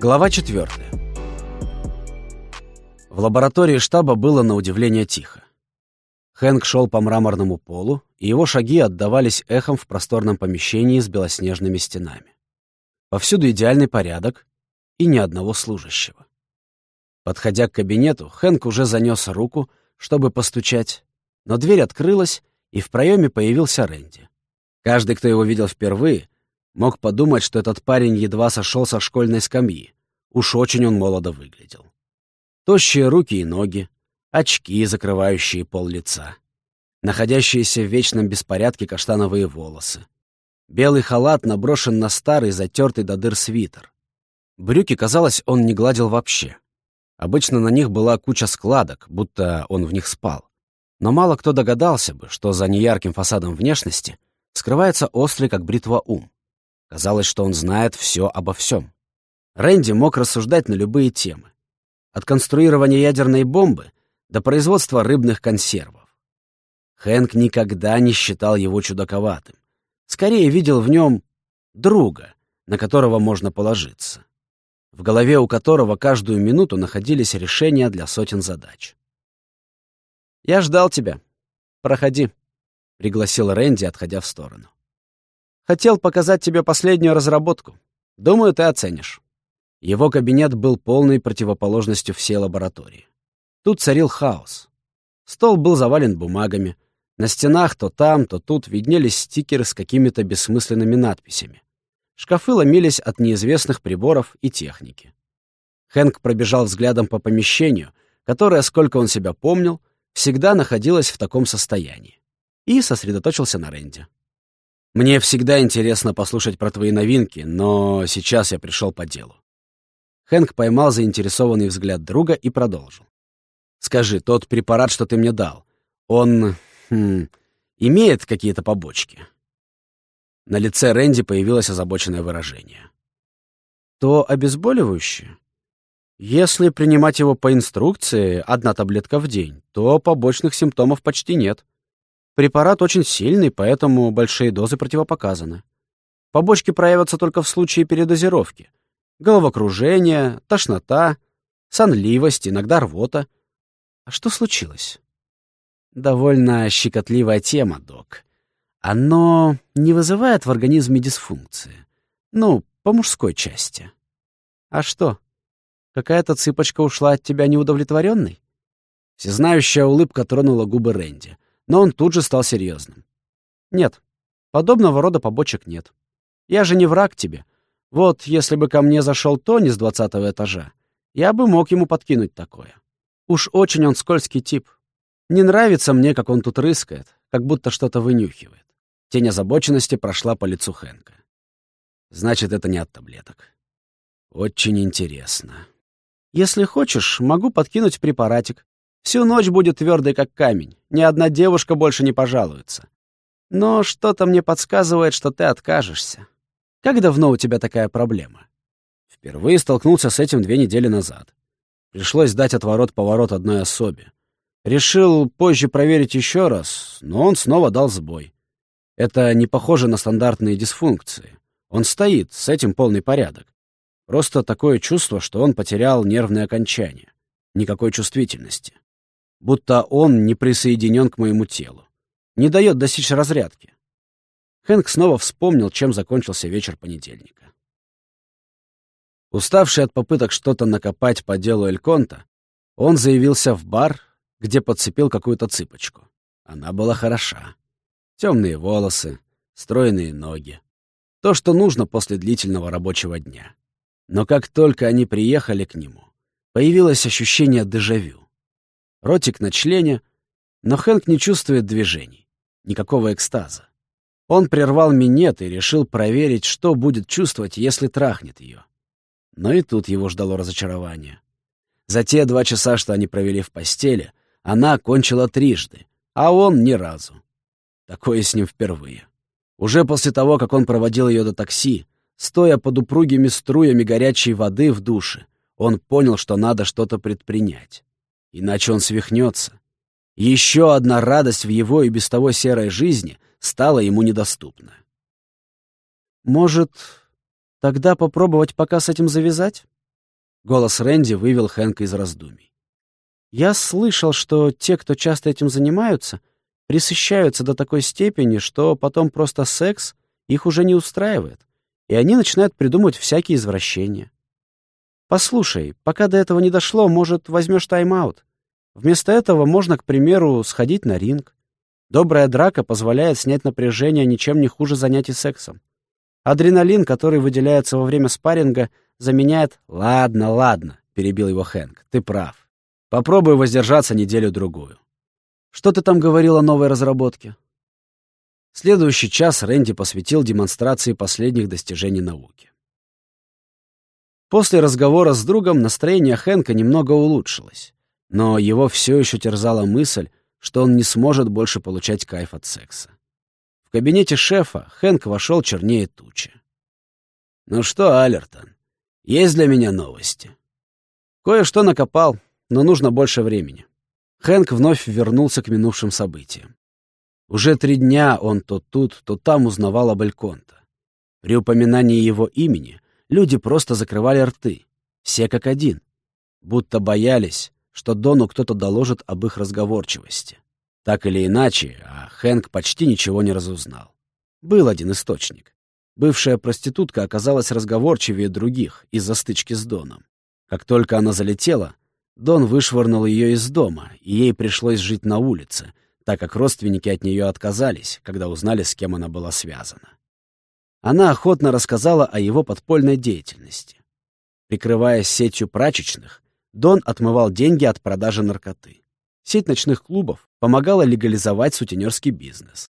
Глава 4. В лаборатории штаба было на удивление тихо. Хэнк шел по мраморному полу, и его шаги отдавались эхом в просторном помещении с белоснежными стенами. Повсюду идеальный порядок и ни одного служащего. Подходя к кабинету, Хэнк уже занес руку, чтобы постучать, но дверь открылась, и в проеме появился Рэнди. Каждый, кто его видел впервые, мог подумать, что этот парень едва сошел со школьной скамьи. Уж очень он молодо выглядел. Тощие руки и ноги, очки, закрывающие пол лица, находящиеся в вечном беспорядке каштановые волосы. Белый халат наброшен на старый, затертый до дыр свитер. Брюки, казалось, он не гладил вообще. Обычно на них была куча складок, будто он в них спал. Но мало кто догадался бы, что за неярким фасадом внешности скрывается острый, как бритва, ум. Казалось, что он знает все обо всем. Рэнди мог рассуждать на любые темы. От конструирования ядерной бомбы до производства рыбных консервов. Хэнк никогда не считал его чудаковатым. Скорее видел в нем друга, на которого можно положиться. В голове у которого каждую минуту находились решения для сотен задач. «Я ждал тебя. Проходи», — пригласил Рэнди, отходя в сторону. «Хотел показать тебе последнюю разработку. Думаю, ты оценишь». Его кабинет был полной противоположностью всей лаборатории. Тут царил хаос. Стол был завален бумагами. На стенах то там, то тут виднелись стикеры с какими-то бессмысленными надписями. Шкафы ломились от неизвестных приборов и техники. Хэнк пробежал взглядом по помещению, которое, сколько он себя помнил, всегда находилось в таком состоянии, и сосредоточился на Рэнди. «Мне всегда интересно послушать про твои новинки, но сейчас я пришел по делу. Хэнк поймал заинтересованный взгляд друга и продолжил. «Скажи, тот препарат, что ты мне дал, он... Хм, имеет какие-то побочки?» На лице Рэнди появилось озабоченное выражение. «То обезболивающее? Если принимать его по инструкции, одна таблетка в день, то побочных симптомов почти нет. Препарат очень сильный, поэтому большие дозы противопоказаны. Побочки проявятся только в случае передозировки — головокружение, тошнота, сонливость, иногда рвота. А что случилось? Довольно щекотливая тема, док. Оно не вызывает в организме дисфункции. Ну, по мужской части. А что? Какая-то цыпочка ушла от тебя неудовлетворенной? Всезнающая улыбка тронула губы Рэнди, но он тут же стал серьезным. Нет, подобного рода побочек нет. Я же не враг тебе, вот если бы ко мне зашел Тони с двадцатого этажа, я бы мог ему подкинуть такое. Уж очень он скользкий тип. Не нравится мне, как он тут рыскает, как будто что-то вынюхивает. Тень озабоченности прошла по лицу Хэнка. Значит, это не от таблеток. Очень интересно. Если хочешь, могу подкинуть препаратик. Всю ночь будет твердый, как камень. Ни одна девушка больше не пожалуется. Но что-то мне подсказывает, что ты откажешься. Как давно у тебя такая проблема? Впервые столкнулся с этим две недели назад. Пришлось дать отворот-поворот одной особе. Решил позже проверить еще раз, но он снова дал сбой. Это не похоже на стандартные дисфункции. Он стоит, с этим полный порядок. Просто такое чувство, что он потерял нервные окончания. Никакой чувствительности. Будто он не присоединен к моему телу. Не дает достичь разрядки. Хэнк снова вспомнил, чем закончился вечер понедельника. Уставший от попыток что-то накопать по делу Эльконта, он заявился в бар, где подцепил какую-то цыпочку. Она была хороша. Темные волосы, стройные ноги. То, что нужно после длительного рабочего дня. Но как только они приехали к нему, появилось ощущение дежавю. Ротик на члене, но Хэнк не чувствует движений, никакого экстаза. Он прервал минет и решил проверить, что будет чувствовать, если трахнет ее. Но и тут его ждало разочарование. За те два часа, что они провели в постели, она кончила трижды, а он ни разу. Такое с ним впервые. Уже после того, как он проводил ее до такси, стоя под упругими струями горячей воды в душе, он понял, что надо что-то предпринять. Иначе он свихнется. Еще одна радость в его и без того серой жизни стала ему недоступна. «Может, тогда попробовать пока с этим завязать?» Голос Рэнди вывел Хэнка из раздумий. «Я слышал, что те, кто часто этим занимаются, присыщаются до такой степени, что потом просто секс их уже не устраивает, и они начинают придумывать всякие извращения. Послушай, пока до этого не дошло, может, возьмешь тайм-аут? Вместо этого можно, к примеру, сходить на ринг. Добрая драка позволяет снять напряжение ничем не хуже занятий сексом. Адреналин, который выделяется во время спарринга, заменяет... «Ладно, ладно», — перебил его Хэнк, — «ты прав. Попробуй воздержаться неделю-другую. Что ты там говорил о новой разработке?» Следующий час Рэнди посвятил демонстрации последних достижений науки. После разговора с другом настроение Хэнка немного улучшилось но его все еще терзала мысль, что он не сможет больше получать кайф от секса. В кабинете шефа Хэнк вошел чернее тучи. «Ну что, Алертон, есть для меня новости?» «Кое-что накопал, но нужно больше времени». Хэнк вновь вернулся к минувшим событиям. Уже три дня он то тут, то там узнавал об Эльконте. При упоминании его имени люди просто закрывали рты, все как один, будто боялись, что Дону кто-то доложит об их разговорчивости. Так или иначе, а Хэнк почти ничего не разузнал. Был один источник. Бывшая проститутка оказалась разговорчивее других из-за стычки с Доном. Как только она залетела, Дон вышвырнул ее из дома, и ей пришлось жить на улице, так как родственники от нее отказались, когда узнали, с кем она была связана. Она охотно рассказала о его подпольной деятельности. Прикрываясь сетью прачечных, Дон отмывал деньги от продажи наркоты. Сеть ночных клубов помогала легализовать сутенерский бизнес.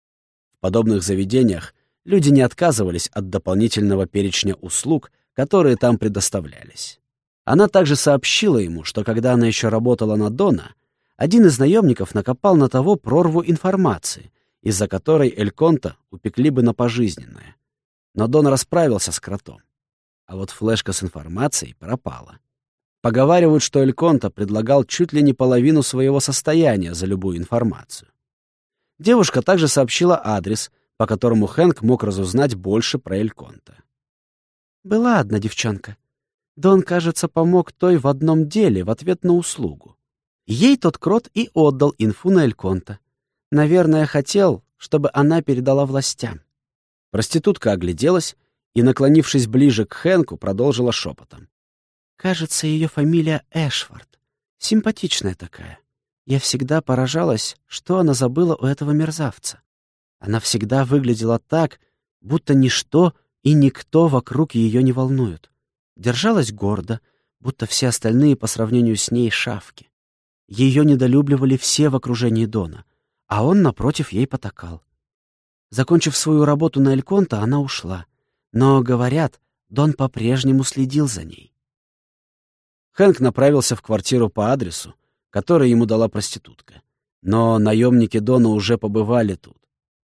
В подобных заведениях люди не отказывались от дополнительного перечня услуг, которые там предоставлялись. Она также сообщила ему, что когда она еще работала на Дона, один из наемников накопал на того прорву информации, из-за которой Эльконта упекли бы на пожизненное. Но Дон расправился с кротом. А вот флешка с информацией пропала. Поговаривают, что Эльконта предлагал чуть ли не половину своего состояния за любую информацию. Девушка также сообщила адрес, по которому Хэнк мог разузнать больше про Эльконта. «Была одна девчонка. Дон, кажется, помог той в одном деле в ответ на услугу. Ей тот крот и отдал инфу на Эльконта. Наверное, хотел, чтобы она передала властям». Проститутка огляделась и, наклонившись ближе к Хэнку, продолжила шепотом. Кажется, ее фамилия Эшфорд. Симпатичная такая. Я всегда поражалась, что она забыла у этого мерзавца. Она всегда выглядела так, будто ничто и никто вокруг ее не волнуют. Держалась гордо, будто все остальные по сравнению с ней шавки. Ее недолюбливали все в окружении Дона, а он, напротив, ей потакал. Закончив свою работу на Эльконта, она ушла. Но, говорят, Дон по-прежнему следил за ней. Хэнк направился в квартиру по адресу, который ему дала проститутка. Но наемники Дона уже побывали тут.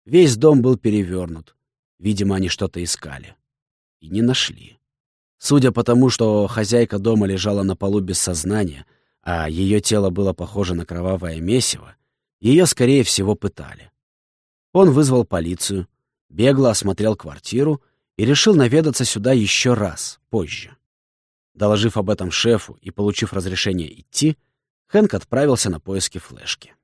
Весь дом был перевернут. Видимо, они что-то искали. И не нашли. Судя по тому, что хозяйка дома лежала на полу без сознания, а ее тело было похоже на кровавое месиво, ее, скорее всего, пытали. Он вызвал полицию, бегло осмотрел квартиру и решил наведаться сюда еще раз, позже. Доложив об этом шефу и получив разрешение идти, Хэнк отправился на поиски флешки.